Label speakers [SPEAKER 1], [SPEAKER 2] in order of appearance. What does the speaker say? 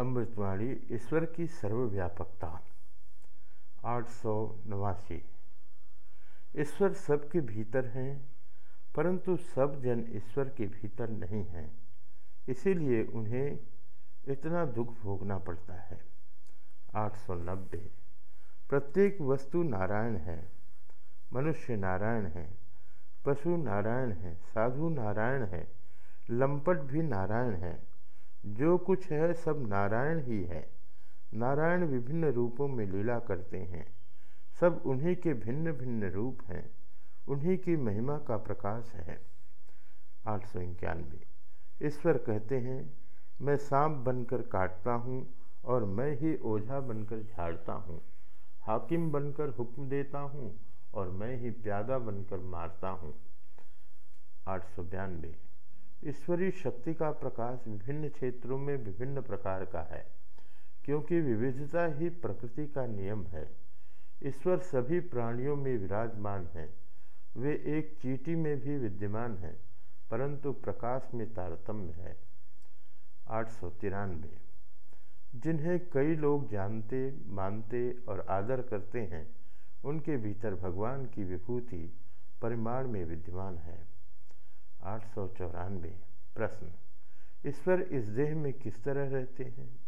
[SPEAKER 1] अमृतवाणी, ईश्वर की सर्वव्यापकता। आठ सौ नवासी। ईश्वर सबके भीतर हैं, परंतु सब जन ईश्वर के भीतर नहीं हैं। इसीलिए उन्हें इतना दुख भोगना पड़ता है। आठ सौ नब्बे। प्रत्येक वस्तु नारायण है, मनुष्य नारायण है, पशु नारायण है, साधु नारायण है, लंपट भी नारायण है। जो कुछ है सब नारायण ही है। नारायण विभिन्न रूपों में लीला करते हैं। सब उन्हीं के भिन्न भिन्न रूप हैं। उन्हीं की महिमा का प्रकाश है। आठ सौ इक्यानवे। ईश्वर कहते हैं, मैं सांप बनकर काटता हूँ और मैं ही ओझा बनकर झाड़ता हूँ। हाकिम बनकर हुक्म देता हूँ और मैं ही प्यादा बनकर मारता हूँ। आठ सौ बयानवे। ईश्वरीय शक्ति का प्रकाश विभिन्न क्षेत्रों में विभिन्न प्रकार का है, क्योंकि विविधता ही प्रकृति का नियम है। ईश्वर सभी प्राणियों में विराजमान है। वे एक चीटी में भी विद्यमान है, परंतु प्रकाश में तारतम्य है। आठ सौ तिरानवे। जिन्हें कई लोग जानते, मानते और आदर करते हैं, उनके भीतर भगवान की विभूति परिमाण में विद्यमान है। आठ सौ चौरानवे प्रश्न। ईश्वर इस देह में किस तरह रहते हैं?